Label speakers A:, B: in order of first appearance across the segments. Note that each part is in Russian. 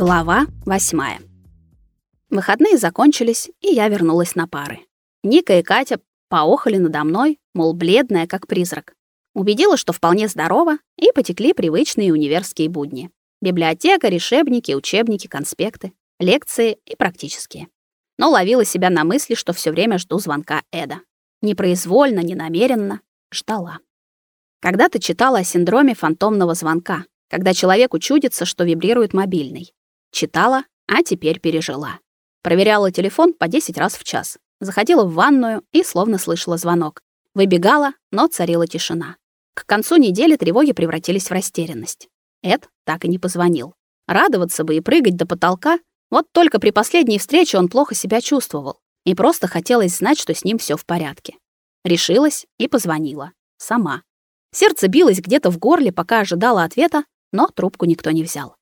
A: Глава восьмая. Выходные закончились, и я вернулась на пары. Ника и Катя поохали надо мной, мол, бледная, как призрак. Убедила, что вполне здорова, и потекли привычные универские будни. Библиотека, решебники, учебники, конспекты, лекции и практические. Но ловила себя на мысли, что все время жду звонка Эда. Непроизвольно, ненамеренно ждала. Когда-то читала о синдроме фантомного звонка, когда человеку чудится, что вибрирует мобильный. Читала, а теперь пережила. Проверяла телефон по 10 раз в час. Заходила в ванную и словно слышала звонок. Выбегала, но царила тишина. К концу недели тревоги превратились в растерянность. Эд так и не позвонил. Радоваться бы и прыгать до потолка, вот только при последней встрече он плохо себя чувствовал, и просто хотелось знать, что с ним все в порядке. Решилась и позвонила. Сама. Сердце билось где-то в горле, пока ожидала ответа, но трубку никто не взял.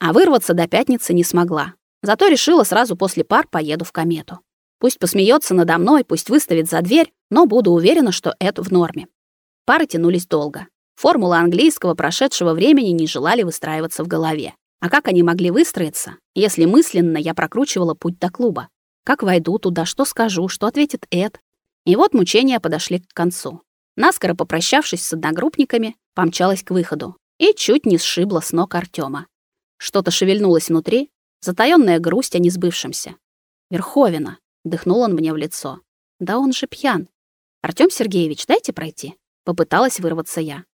A: А вырваться до пятницы не смогла. Зато решила сразу после пар поеду в комету. Пусть посмеется надо мной, пусть выставит за дверь, но буду уверена, что это в норме. Пары тянулись долго. Формулы английского прошедшего времени не желали выстраиваться в голове. А как они могли выстроиться, если мысленно я прокручивала путь до клуба? Как войду туда, что скажу, что ответит Эд? И вот мучения подошли к концу. Наскоро попрощавшись с одногруппниками, помчалась к выходу и чуть не сшибла с ног Артема. Что-то шевельнулось внутри, затаённая грусть о несбывшемся. «Верховина!» — дыхнул он мне в лицо. «Да он же пьян!» «Артём Сергеевич, дайте пройти!» — попыталась вырваться я.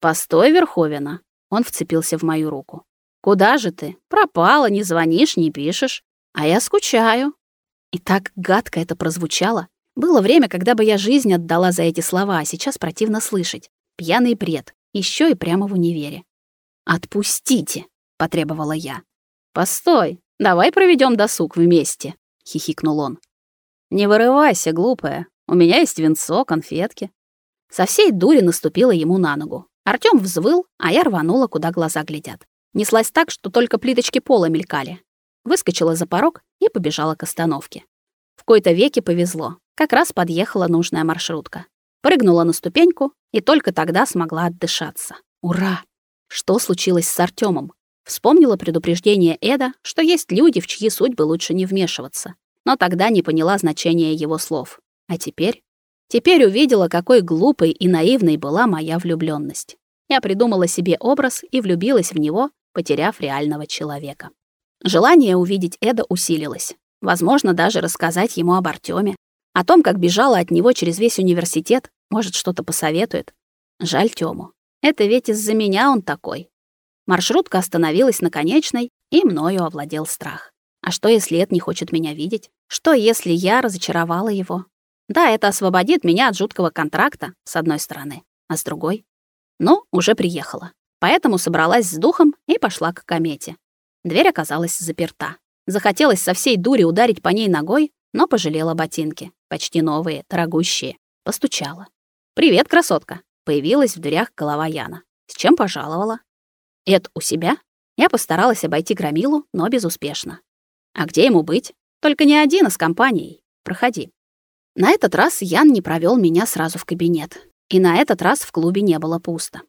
A: «Постой, Верховина!» — он вцепился в мою руку. «Куда же ты? Пропала, не звонишь, не пишешь. А я скучаю». И так гадко это прозвучало. Было время, когда бы я жизнь отдала за эти слова, а сейчас противно слышать. Пьяный бред. Еще и прямо в универе. «Отпустите!» Потребовала я. Постой, давай проведем досуг вместе, хихикнул он. Не вырывайся, глупая. У меня есть венцо, конфетки. Со всей дури наступила ему на ногу. Артём взвыл, а я рванула, куда глаза глядят. Неслась так, что только плиточки пола мелькали. Выскочила за порог и побежала к остановке. В кои-то веки повезло. Как раз подъехала нужная маршрутка. Прыгнула на ступеньку и только тогда смогла отдышаться. Ура! Что случилось с Артёмом? Вспомнила предупреждение Эда, что есть люди, в чьи судьбы лучше не вмешиваться. Но тогда не поняла значения его слов. А теперь? Теперь увидела, какой глупой и наивной была моя влюблённость. Я придумала себе образ и влюбилась в него, потеряв реального человека. Желание увидеть Эда усилилось. Возможно, даже рассказать ему об Артёме, о том, как бежала от него через весь университет, может, что-то посоветует. Жаль Тёму. Это ведь из-за меня он такой. Маршрутка остановилась на конечной, и мною овладел страх. А что, если Эд не хочет меня видеть? Что, если я разочаровала его? Да, это освободит меня от жуткого контракта, с одной стороны, а с другой... Ну, уже приехала. Поэтому собралась с духом и пошла к комете. Дверь оказалась заперта. Захотелось со всей дури ударить по ней ногой, но пожалела ботинки. Почти новые, дорогущие. Постучала. «Привет, красотка!» Появилась в дверях голова Яна. «С чем пожаловала?» Эд у себя? Я постаралась обойти Громилу, но безуспешно. А где ему быть? Только не один, а с компанией. Проходи. На этот раз Ян не провёл меня сразу в кабинет. И на этот раз в клубе не было пусто.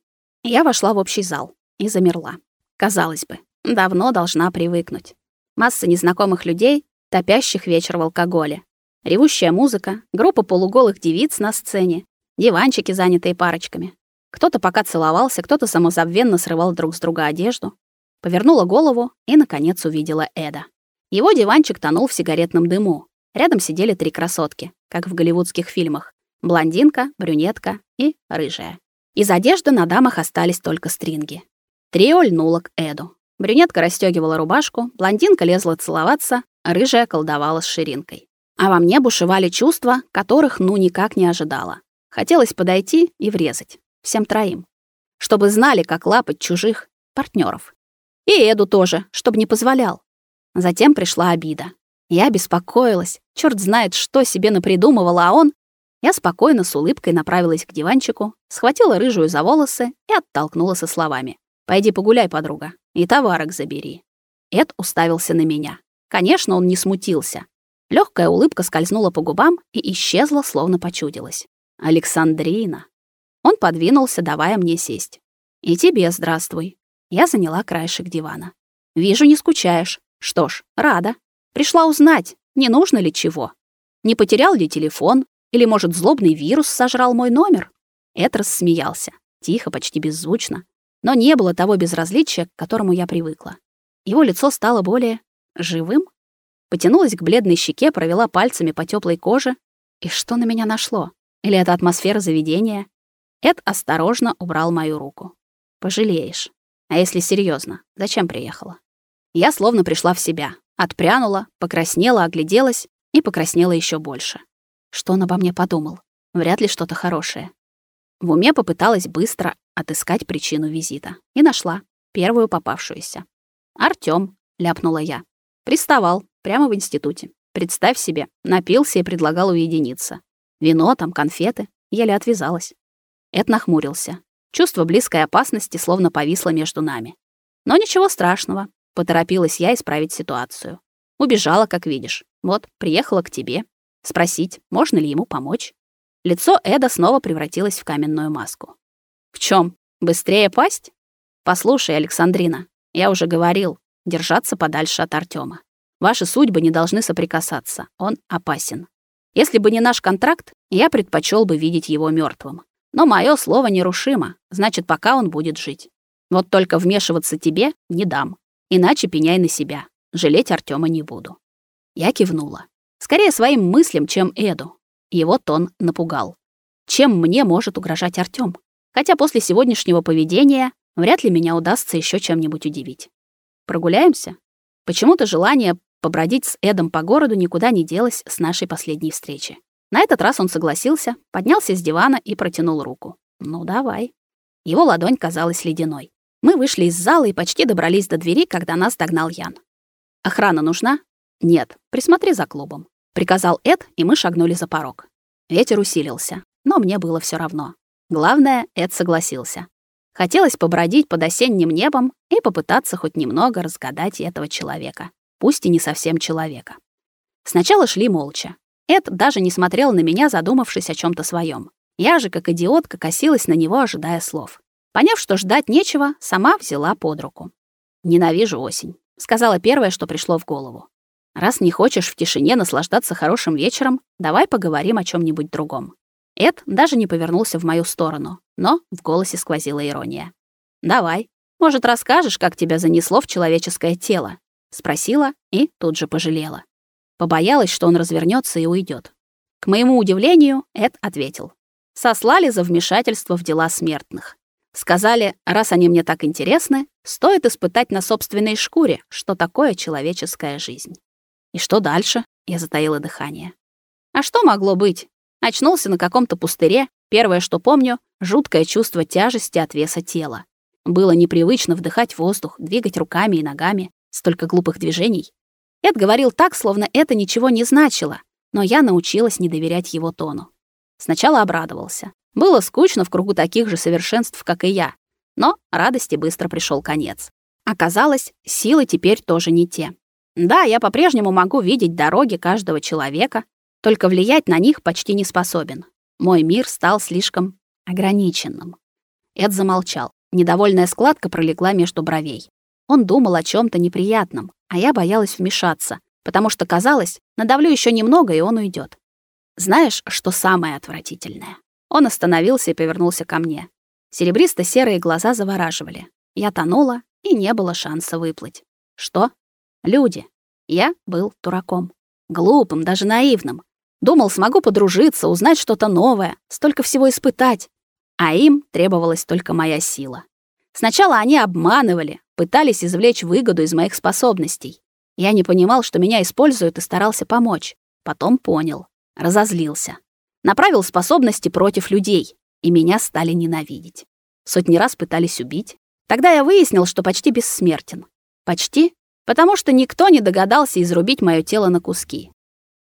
A: Я вошла в общий зал и замерла. Казалось бы, давно должна привыкнуть. Масса незнакомых людей, топящих вечер в алкоголе. Ревущая музыка, группа полуголых девиц на сцене, диванчики, занятые парочками. Кто-то пока целовался, кто-то самозабвенно срывал друг с друга одежду. Повернула голову и, наконец, увидела Эда. Его диванчик тонул в сигаретном дыму. Рядом сидели три красотки, как в голливудских фильмах. Блондинка, брюнетка и рыжая. Из одежды на дамах остались только стринги. Трио льнуло к Эду. Брюнетка расстёгивала рубашку, блондинка лезла целоваться, рыжая колдовала с ширинкой. А во мне бушевали чувства, которых ну никак не ожидала. Хотелось подойти и врезать. Всем троим. Чтобы знали, как лапать чужих партнеров. И Эду тоже, чтобы не позволял. Затем пришла обида. Я беспокоилась, черт знает, что себе напридумывала, а он... Я спокойно с улыбкой направилась к диванчику, схватила рыжую за волосы и оттолкнула со словами. «Пойди погуляй, подруга, и товарок забери». Эд уставился на меня. Конечно, он не смутился. Легкая улыбка скользнула по губам и исчезла, словно почудилась. «Александрина». Он подвинулся, давая мне сесть. «И тебе здравствуй». Я заняла краешек дивана. Вижу, не скучаешь. Что ж, рада. Пришла узнать, не нужно ли чего. Не потерял ли телефон? Или, может, злобный вирус сожрал мой номер? Эд рассмеялся. Тихо, почти беззвучно. Но не было того безразличия, к которому я привыкла. Его лицо стало более живым. Потянулась к бледной щеке, провела пальцами по теплой коже. И что на меня нашло? Или это атмосфера заведения? Эд осторожно убрал мою руку. Пожалеешь. А если серьезно, зачем приехала? Я словно пришла в себя, отпрянула, покраснела, огляделась и покраснела еще больше. Что он обо мне подумал? Вряд ли что-то хорошее. В уме попыталась быстро отыскать причину визита и нашла первую попавшуюся. Артём, ляпнула я. Приставал прямо в институте. Представь себе, напился и предлагал уединиться. Вино там, конфеты. Еле отвязалась. Эд нахмурился. Чувство близкой опасности словно повисло между нами. Но ничего страшного. Поторопилась я исправить ситуацию. Убежала, как видишь. Вот, приехала к тебе. Спросить, можно ли ему помочь. Лицо Эда снова превратилось в каменную маску. В чем? Быстрее пасть? Послушай, Александрина, я уже говорил, держаться подальше от Артема. Ваши судьбы не должны соприкасаться. Он опасен. Если бы не наш контракт, я предпочел бы видеть его мертвым. Но мое слово нерушимо, значит, пока он будет жить. Вот только вмешиваться тебе не дам. Иначе пеняй на себя. Жалеть Артема не буду. Я кивнула. Скорее своим мыслям, чем Эду. Его тон напугал. Чем мне может угрожать Артём? Хотя после сегодняшнего поведения вряд ли меня удастся еще чем-нибудь удивить. Прогуляемся? Почему-то желание побродить с Эдом по городу никуда не делось с нашей последней встречи. На этот раз он согласился, поднялся с дивана и протянул руку. «Ну, давай». Его ладонь казалась ледяной. Мы вышли из зала и почти добрались до двери, когда нас догнал Ян. «Охрана нужна?» «Нет, присмотри за клубом», — приказал Эд, и мы шагнули за порог. Ветер усилился, но мне было все равно. Главное, Эд согласился. Хотелось побродить под осенним небом и попытаться хоть немного разгадать этого человека, пусть и не совсем человека. Сначала шли молча. Эд даже не смотрел на меня, задумавшись о чем то своем. Я же, как идиотка, косилась на него, ожидая слов. Поняв, что ждать нечего, сама взяла под руку. «Ненавижу осень», — сказала первое, что пришло в голову. «Раз не хочешь в тишине наслаждаться хорошим вечером, давай поговорим о чем нибудь другом». Эд даже не повернулся в мою сторону, но в голосе сквозила ирония. «Давай. Может, расскажешь, как тебя занесло в человеческое тело?» — спросила и тут же пожалела. Побоялась, что он развернется и уйдет. К моему удивлению, Эд ответил. Сослали за вмешательство в дела смертных. Сказали, раз они мне так интересны, стоит испытать на собственной шкуре, что такое человеческая жизнь. И что дальше? Я затаила дыхание. А что могло быть? Очнулся на каком-то пустыре. Первое, что помню, жуткое чувство тяжести от веса тела. Было непривычно вдыхать воздух, двигать руками и ногами. Столько глупых движений. Эд говорил так, словно это ничего не значило, но я научилась не доверять его тону. Сначала обрадовался. Было скучно в кругу таких же совершенств, как и я, но радости быстро пришел конец. Оказалось, силы теперь тоже не те. Да, я по-прежнему могу видеть дороги каждого человека, только влиять на них почти не способен. Мой мир стал слишком ограниченным. Эд замолчал. Недовольная складка пролегла между бровей. Он думал о чем то неприятном, а я боялась вмешаться, потому что казалось, надавлю еще немного, и он уйдет. Знаешь, что самое отвратительное? Он остановился и повернулся ко мне. Серебристо-серые глаза завораживали. Я тонула, и не было шанса выплыть. Что? Люди. Я был дураком. Глупым, даже наивным. Думал, смогу подружиться, узнать что-то новое, столько всего испытать. А им требовалась только моя сила. Сначала они обманывали, пытались извлечь выгоду из моих способностей. Я не понимал, что меня используют, и старался помочь. Потом понял. Разозлился. Направил способности против людей, и меня стали ненавидеть. Сотни раз пытались убить. Тогда я выяснил, что почти бессмертен. Почти, потому что никто не догадался изрубить моё тело на куски.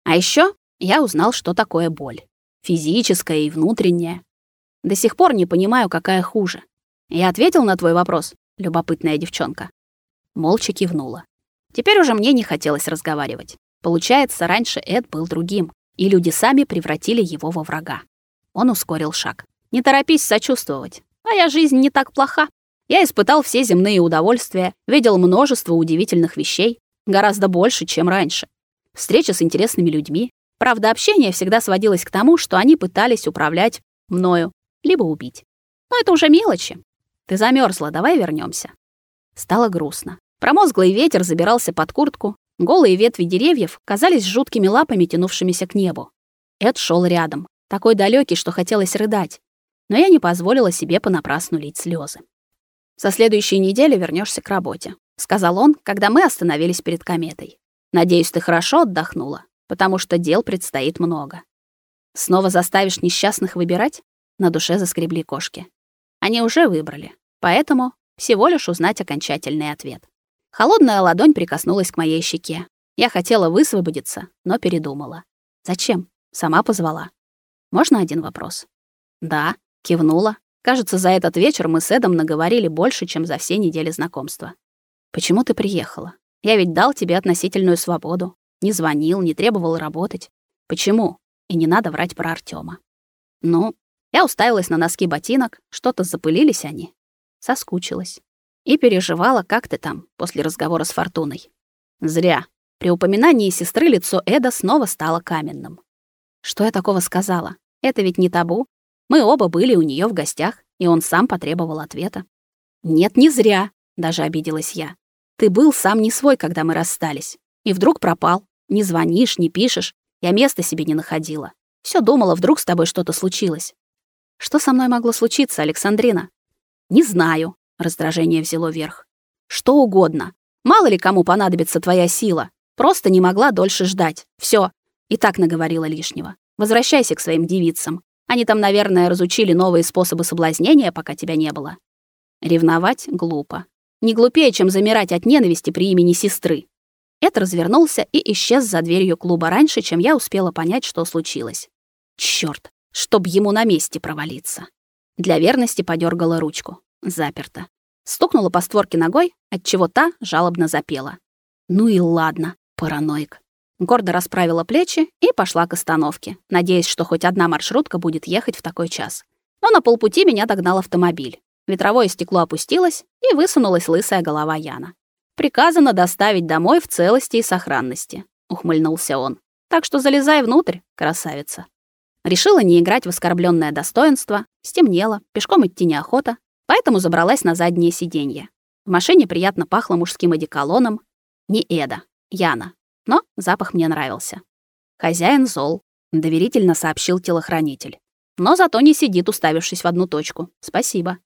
A: А ещё я узнал, что такое боль. Физическая и внутренняя. До сих пор не понимаю, какая хуже. Я ответил на твой вопрос любопытная девчонка. Молча кивнула. Теперь уже мне не хотелось разговаривать. Получается, раньше Эд был другим, и люди сами превратили его во врага. Он ускорил шаг. «Не торопись сочувствовать. Твоя жизнь не так плоха. Я испытал все земные удовольствия, видел множество удивительных вещей, гораздо больше, чем раньше. Встреча с интересными людьми. Правда, общение всегда сводилось к тому, что они пытались управлять мною, либо убить. Но это уже мелочи. Ты замерзла, давай вернемся. Стало грустно. Промозглый ветер забирался под куртку, голые ветви деревьев казались жуткими лапами, тянувшимися к небу. Эд шел рядом, такой далекий, что хотелось рыдать, но я не позволила себе понапрасну лить слезы. Со следующей недели вернешься к работе, сказал он, когда мы остановились перед кометой. Надеюсь, ты хорошо отдохнула, потому что дел предстоит много. Снова заставишь несчастных выбирать? На душе заскребли кошки. Они уже выбрали, поэтому всего лишь узнать окончательный ответ. Холодная ладонь прикоснулась к моей щеке. Я хотела высвободиться, но передумала. Зачем? Сама позвала. Можно один вопрос? Да, кивнула. Кажется, за этот вечер мы с Эдом наговорили больше, чем за все недели знакомства. Почему ты приехала? Я ведь дал тебе относительную свободу. Не звонил, не требовал работать. Почему? И не надо врать про Артема. Ну, я уставилась на носки ботинок, что-то запылились они. Соскучилась и переживала, как ты там после разговора с Фортуной. Зря. При упоминании сестры лицо Эда снова стало каменным. Что я такого сказала? Это ведь не табу. Мы оба были у нее в гостях, и он сам потребовал ответа. Нет, не зря, даже обиделась я. Ты был сам не свой, когда мы расстались. И вдруг пропал. Не звонишь, не пишешь. Я места себе не находила. Все думала, вдруг с тобой что-то случилось. Что со мной могло случиться, Александрина? Не знаю, Раздражение взяло верх. Что угодно. Мало ли кому понадобится твоя сила. Просто не могла дольше ждать. Все. И так наговорила лишнего. Возвращайся к своим девицам. Они там, наверное, разучили новые способы соблазнения, пока тебя не было. Ревновать глупо. Не глупее, чем замирать от ненависти при имени сестры. Эд развернулся и исчез за дверью клуба раньше, чем я успела понять, что случилось. Чёрт, чтоб ему на месте провалиться. Для верности подергала ручку. Заперто. Стукнула по створке ногой, отчего та жалобно запела. Ну и ладно, параноик. Гордо расправила плечи и пошла к остановке, надеясь, что хоть одна маршрутка будет ехать в такой час. Но на полпути меня догнал автомобиль. Ветровое стекло опустилось, и высунулась лысая голова Яна. «Приказано доставить домой в целости и сохранности», — ухмыльнулся он. «Так что залезай внутрь, красавица». Решила не играть в оскорбленное достоинство, стемнело, пешком идти неохота, Поэтому забралась на заднее сиденье. В машине приятно пахло мужским одеколоном. Не Эда, Яна. Но запах мне нравился. Хозяин зол, доверительно сообщил телохранитель. Но зато не сидит, уставившись в одну точку. Спасибо.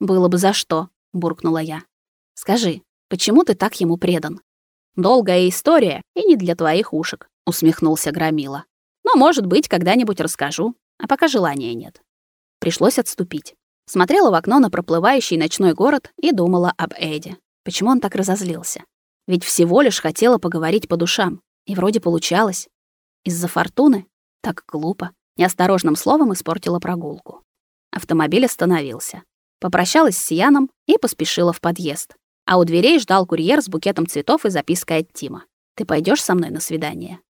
A: Было бы за что, буркнула я. Скажи, почему ты так ему предан? Долгая история и не для твоих ушек, усмехнулся Громила. Но, может быть, когда-нибудь расскажу, а пока желания нет. Пришлось отступить. Смотрела в окно на проплывающий ночной город и думала об Эде. Почему он так разозлился? Ведь всего лишь хотела поговорить по душам. И вроде получалось. Из-за фортуны? Так глупо. Неосторожным словом испортила прогулку. Автомобиль остановился. Попрощалась с Яном и поспешила в подъезд. А у дверей ждал курьер с букетом цветов и запиской от Тима. «Ты пойдешь со мной на свидание?»